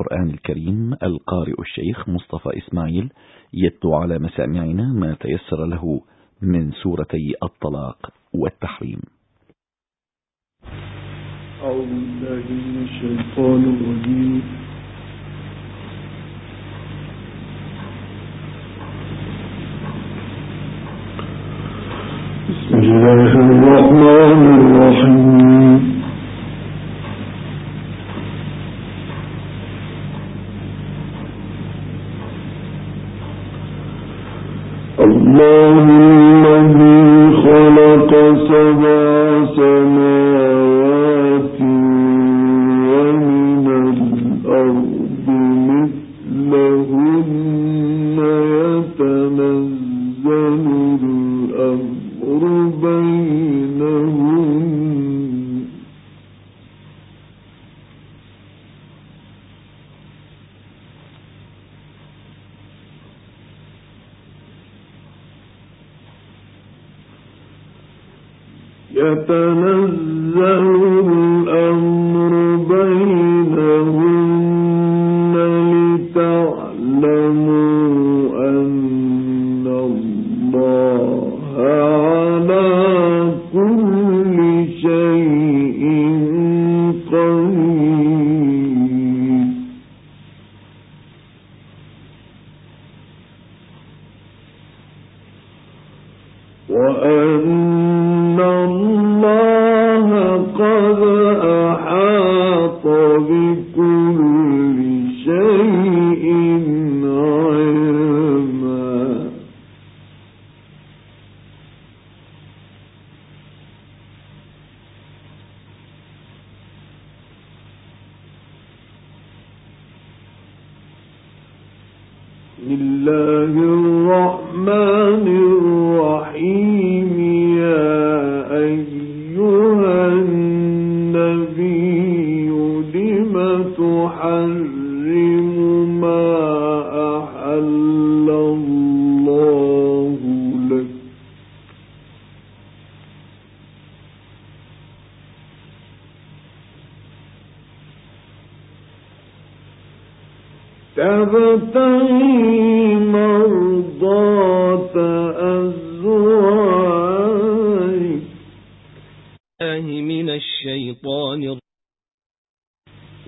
القرآن الكريم القارئ الشيخ مصطفى إسماعيل يتلو على مسامعنا ما تيسر له من سورتي الطلاق والتحريم. أعوذ بالله من الشيطان الرجيم. بسم الله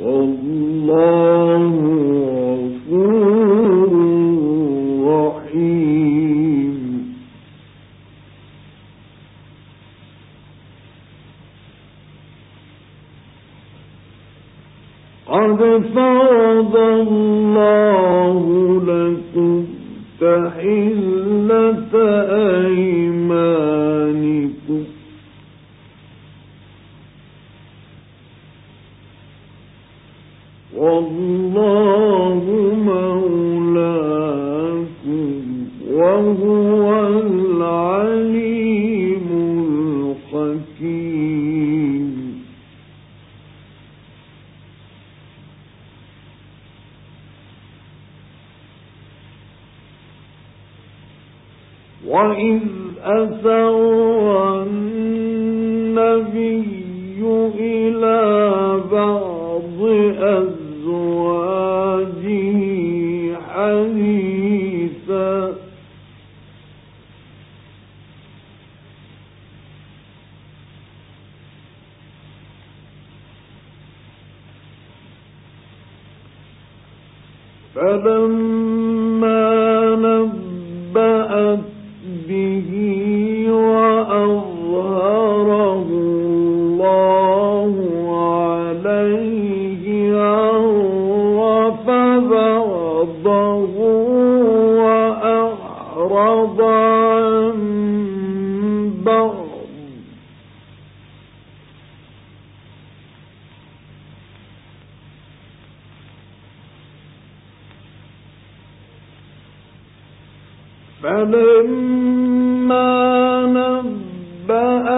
والله والنبي فلما نبأ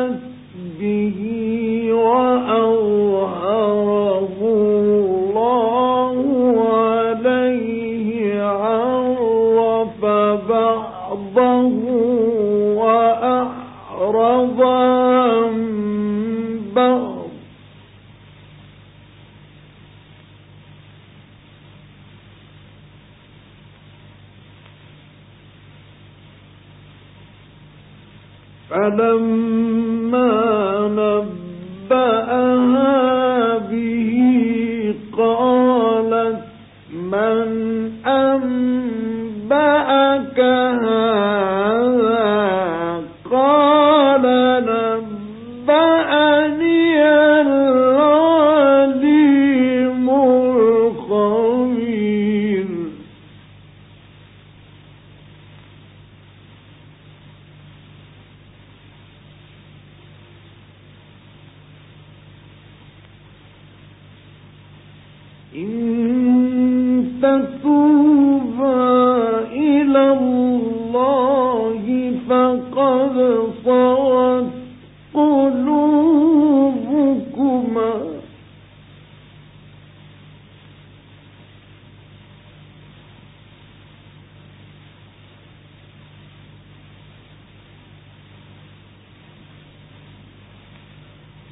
فلما نبأها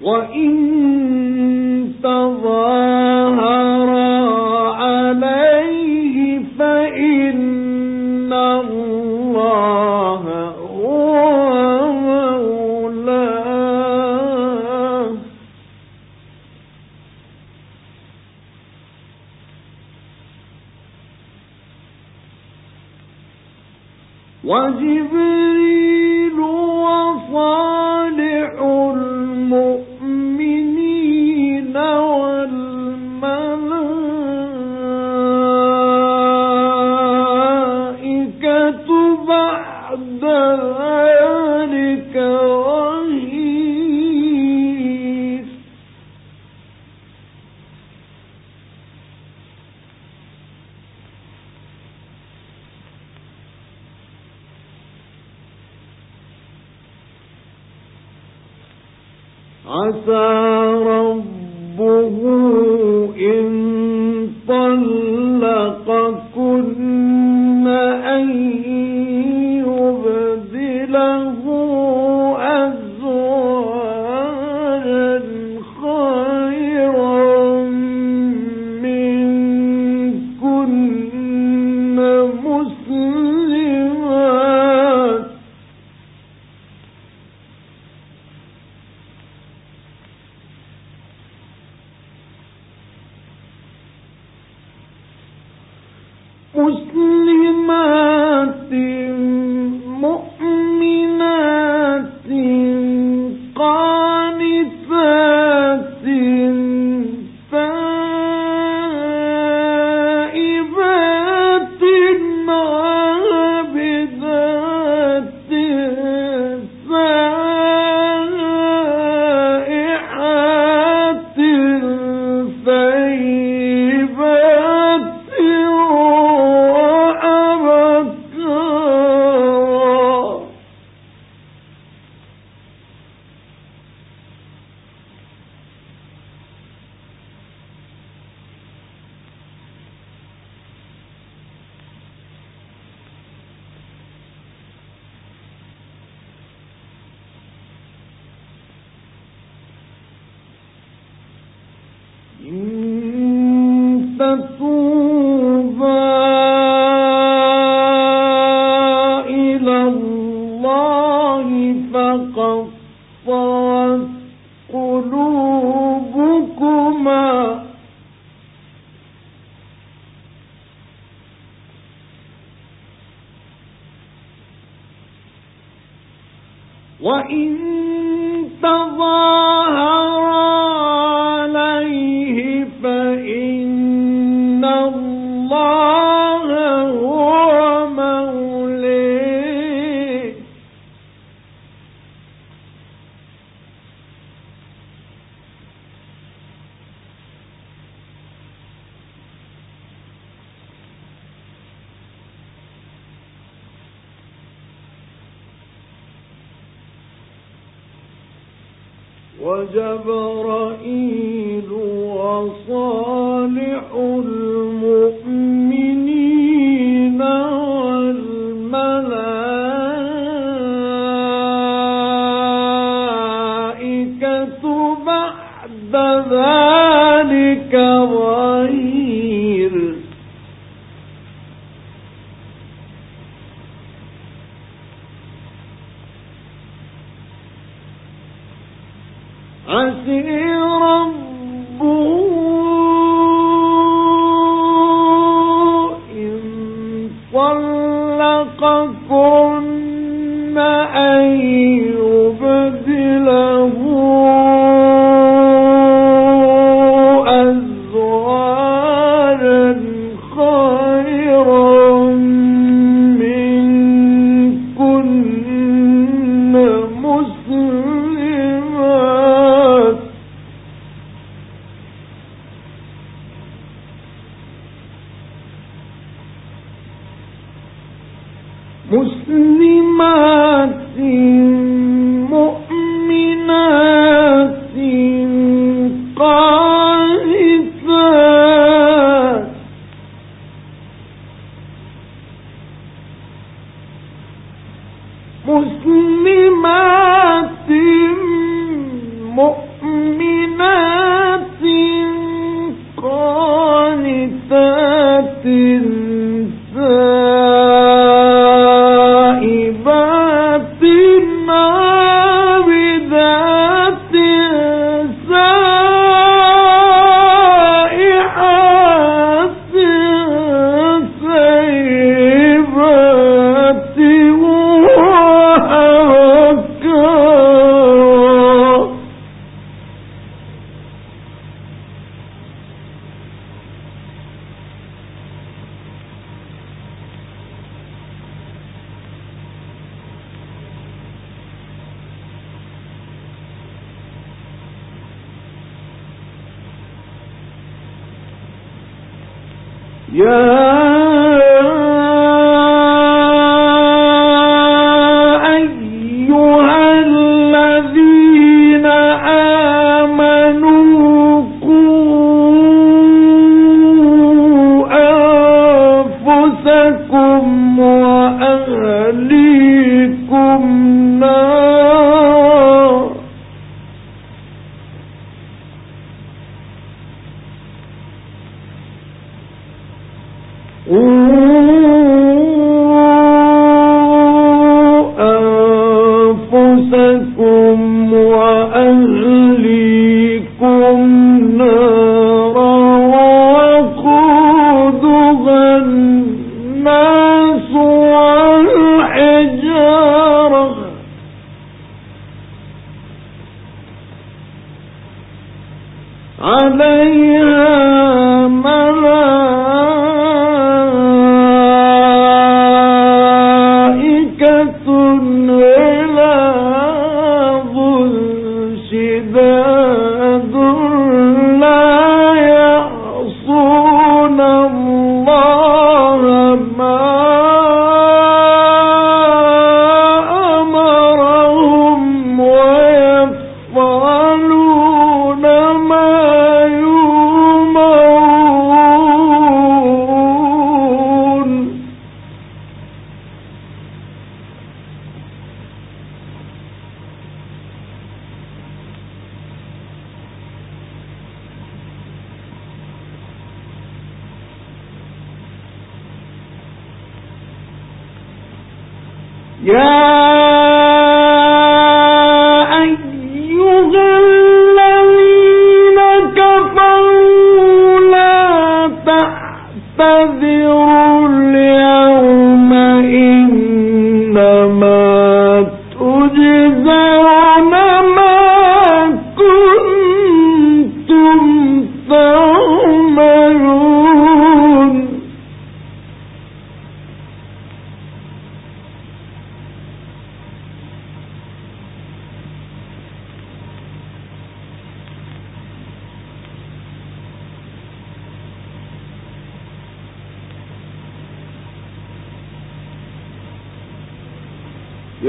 وإن تظاهر عسى ربه إن طلق صفات وإن تظاهر وصالح mm-hmm.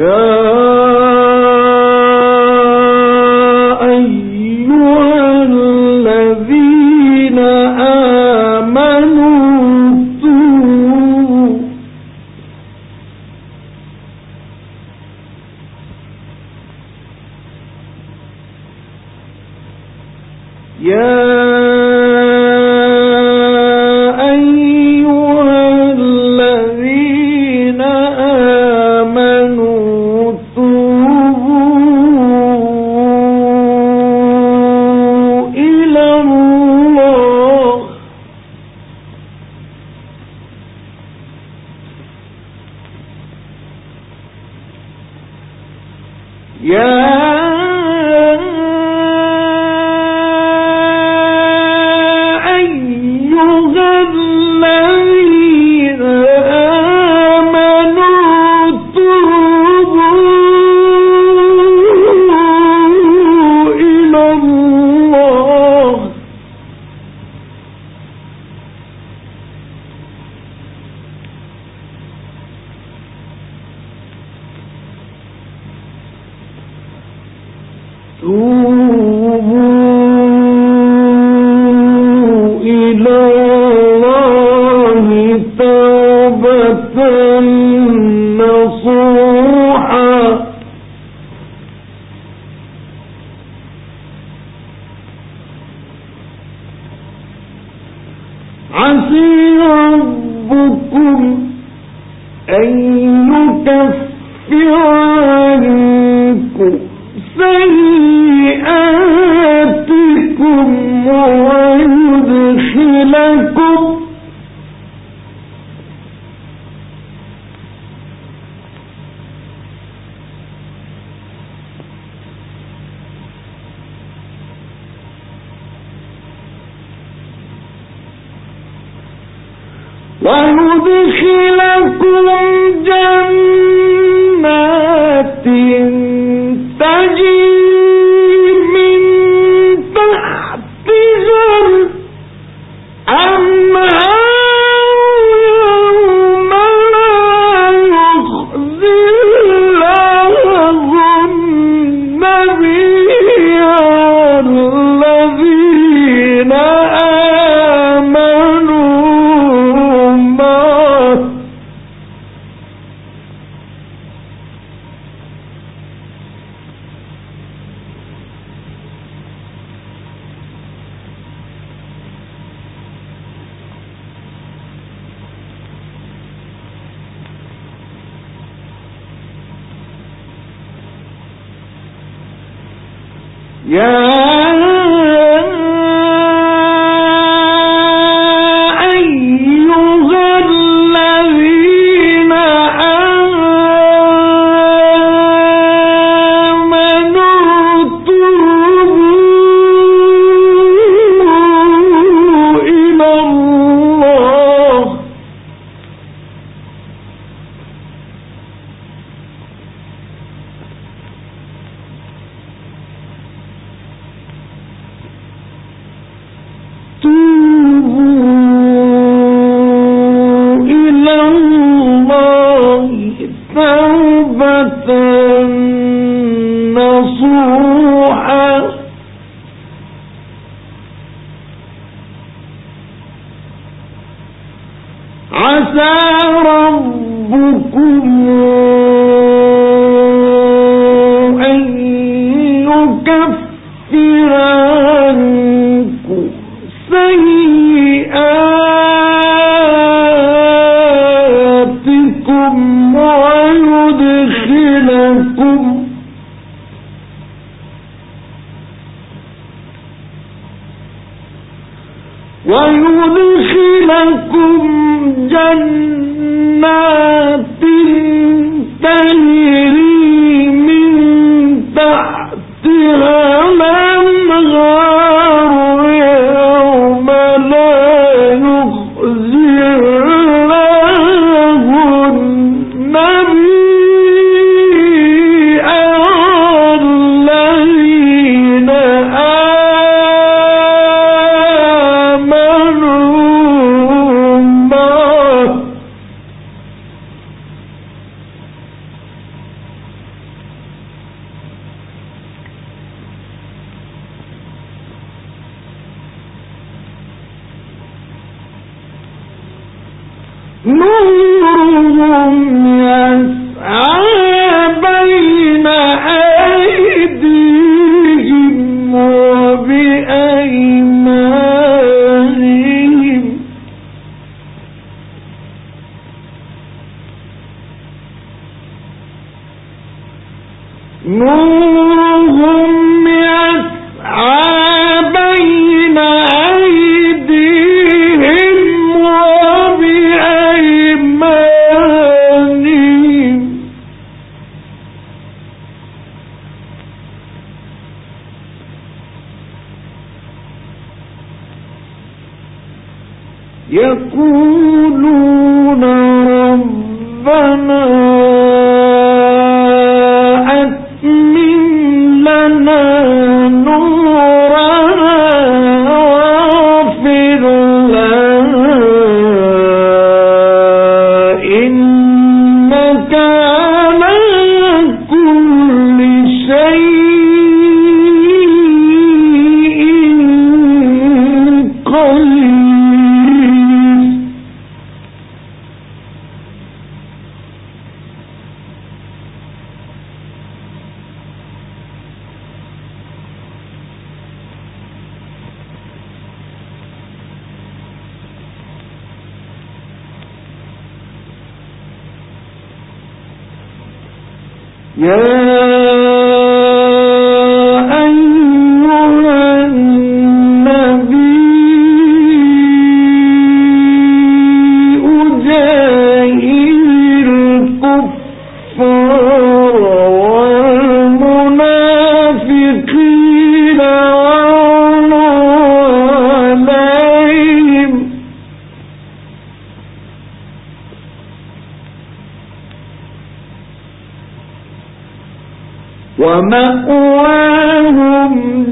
يا يا يرزقكم ويدخلكم. ويدخلكم جنات تجري من تحتها يقولون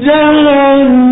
ضرب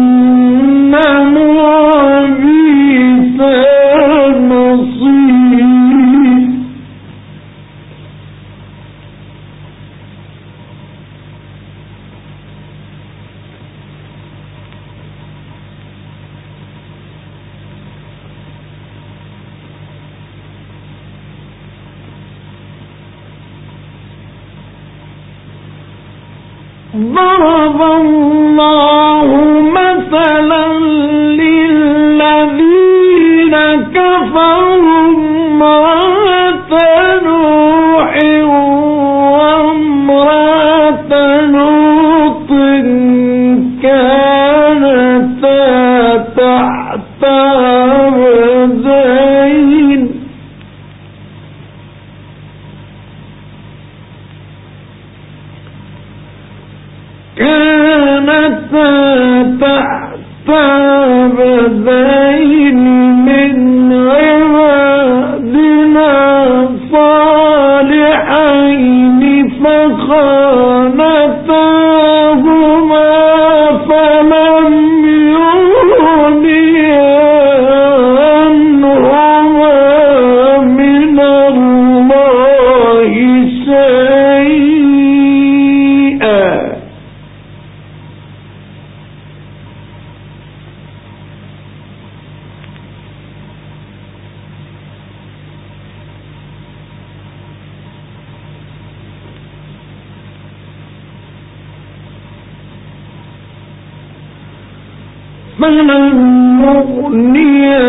فلن نغني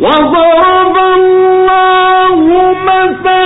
وضرب الله مثلا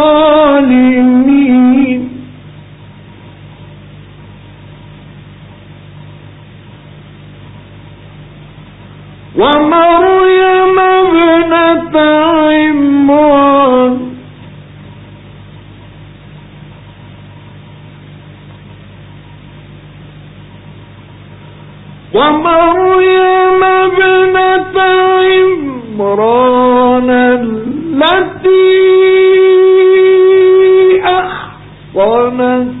ومريم ابنة عمران. التي أحصنت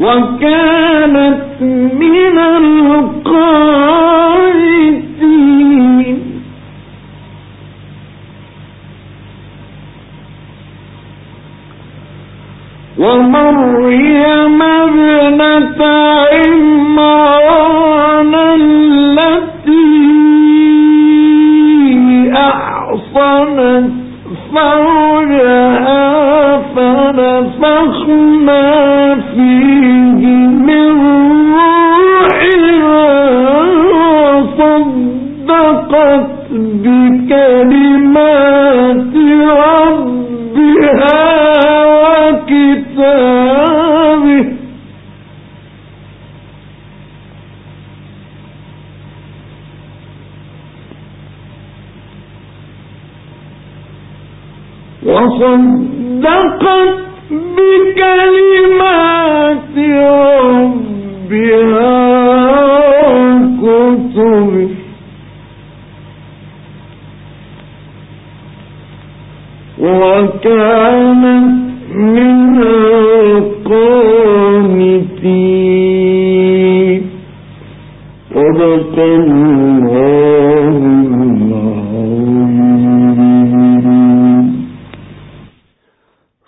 وكانت من القائدين. ومريم بكلمات ربها وكتابه. وصدقت بكلمات ربها كفرتم وكانت من القانتين. صدق الله.